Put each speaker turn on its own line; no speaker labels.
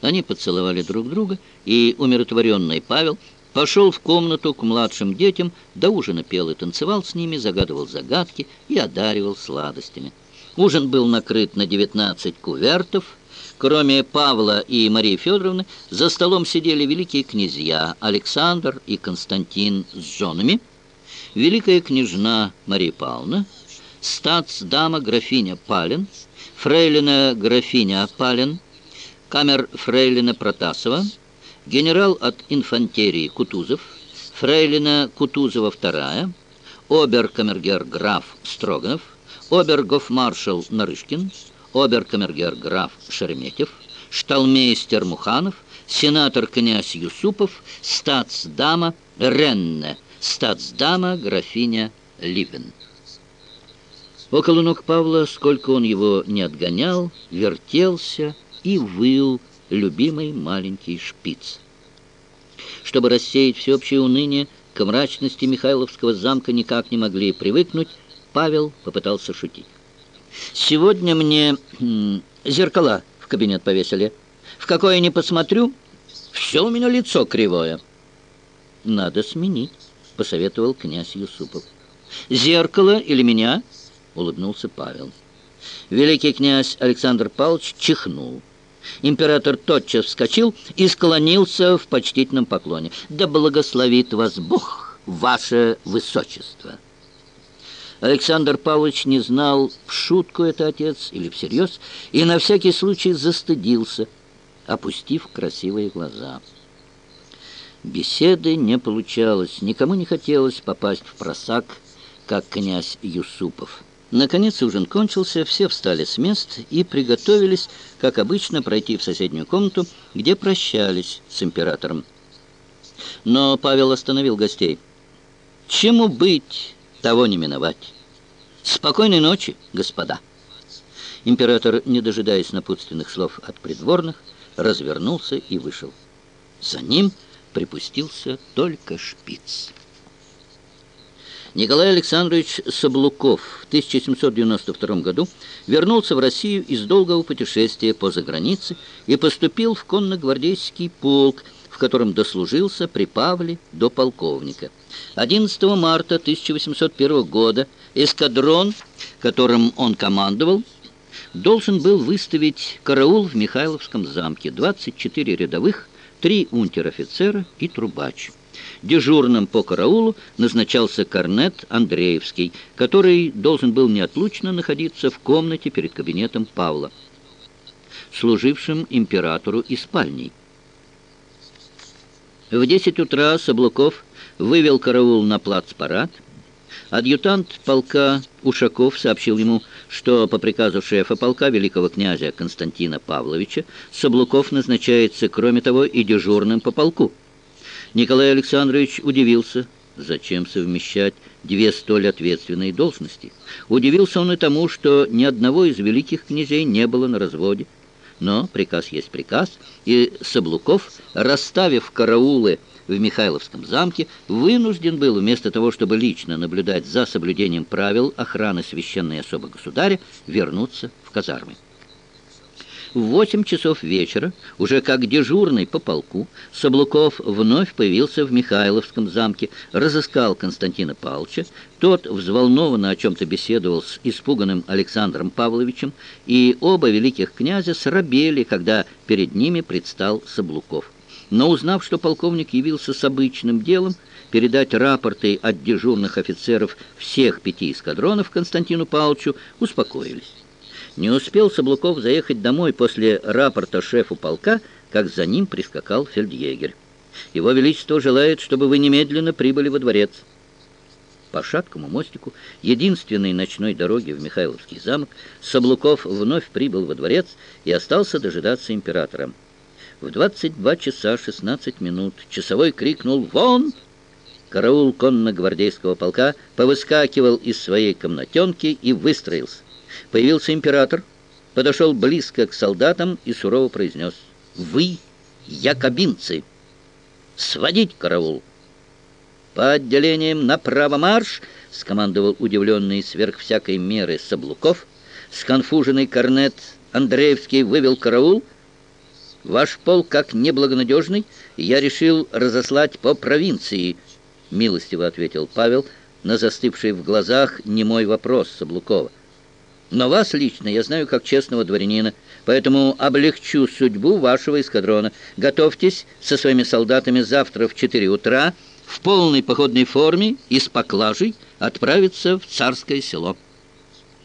Они поцеловали друг друга, и умиротворенный Павел пошел в комнату к младшим детям, до ужина пел и танцевал с ними, загадывал загадки и одаривал сладостями. Ужин был накрыт на 19 кувертов. Кроме Павла и Марии Федоровны, за столом сидели великие князья Александр и Константин с женами, великая княжна Мария Павловна, статс-дама графиня Палин, фрейлина графиня Палин, камер-фрейлина Протасова, генерал от инфантерии Кутузов, фрейлина Кутузова II, обер-камергер граф Строганов, обер-гофмаршал Нарышкин, обер-камергер граф Шереметьев, шталмейстер Муханов, сенатор-князь Юсупов, статс-дама Ренне, статс-дама графиня Ливен. Около ног Павла, сколько он его не отгонял, вертелся и выл любимый маленький шпиц. Чтобы рассеять всеобщее уныние, к мрачности Михайловского замка никак не могли привыкнуть, Павел попытался шутить. «Сегодня мне зеркала в кабинет повесили. В какое ни посмотрю, все у меня лицо кривое». «Надо сменить», — посоветовал князь Юсупов. «Зеркало или меня?» улыбнулся Павел. Великий князь Александр Павлович чихнул. Император тотчас вскочил и склонился в почтительном поклоне. «Да благословит вас Бог, ваше высочество!» Александр Павлович не знал, в шутку это отец или всерьез, и на всякий случай застыдился, опустив красивые глаза. Беседы не получалось, никому не хотелось попасть в просак, как князь Юсупов. Наконец ужин кончился, все встали с мест и приготовились, как обычно, пройти в соседнюю комнату, где прощались с императором. Но Павел остановил гостей. «Чему быть, того не миновать. Спокойной ночи, господа!» Император, не дожидаясь напутственных слов от придворных, развернулся и вышел. За ним припустился только шпиц. Николай Александрович Соблуков в 1792 году вернулся в Россию из долгого путешествия по загранице и поступил в конногвардейский полк, в котором дослужился при Павле до полковника. 11 марта 1801 года эскадрон, которым он командовал, должен был выставить караул в Михайловском замке, 24 рядовых, 3 унтер-офицера и трубач. Дежурным по караулу назначался корнет Андреевский, который должен был неотлучно находиться в комнате перед кабинетом Павла, служившим императору и спальней. В 10 утра Соблуков вывел караул на плацпарад. Адъютант полка Ушаков сообщил ему, что по приказу шефа полка великого князя Константина Павловича Соблуков назначается, кроме того, и дежурным по полку. Николай Александрович удивился, зачем совмещать две столь ответственные должности. Удивился он и тому, что ни одного из великих князей не было на разводе. Но приказ есть приказ, и Соблуков, расставив караулы в Михайловском замке, вынужден был, вместо того, чтобы лично наблюдать за соблюдением правил охраны священной особы государя, вернуться в казармы. В восемь часов вечера, уже как дежурный по полку, Соблуков вновь появился в Михайловском замке, разыскал Константина Павловича. Тот взволнованно о чем-то беседовал с испуганным Александром Павловичем, и оба великих князя срабели, когда перед ними предстал Соблуков. Но узнав, что полковник явился с обычным делом, передать рапорты от дежурных офицеров всех пяти эскадронов Константину Павловичу, успокоились. Не успел Соблуков заехать домой после рапорта шефу полка, как за ним прискакал фельдъегерь. Его Величество желает, чтобы вы немедленно прибыли во дворец. По шаткому мостику, единственной ночной дороги в Михайловский замок, Соблуков вновь прибыл во дворец и остался дожидаться императора. В 22 часа 16 минут часовой крикнул «Вон!» Караул конно-гвардейского полка повыскакивал из своей комнатенки и выстроился. Появился император, подошел близко к солдатам и сурово произнес «Вы якобинцы! Сводить караул!» «По отделениям направо марш!» — скомандовал удивленный сверх всякой меры Соблуков. Сконфуженный корнет Андреевский вывел караул. Ваш полк как неблагонадежный, я решил разослать по провинции, милостиво ответил Павел на застывший в глазах немой вопрос Саблукова. Но вас лично я знаю как честного дворянина, поэтому облегчу судьбу вашего эскадрона. Готовьтесь со своими солдатами завтра в 4 утра в полной походной форме и с поклажей отправиться в царское село.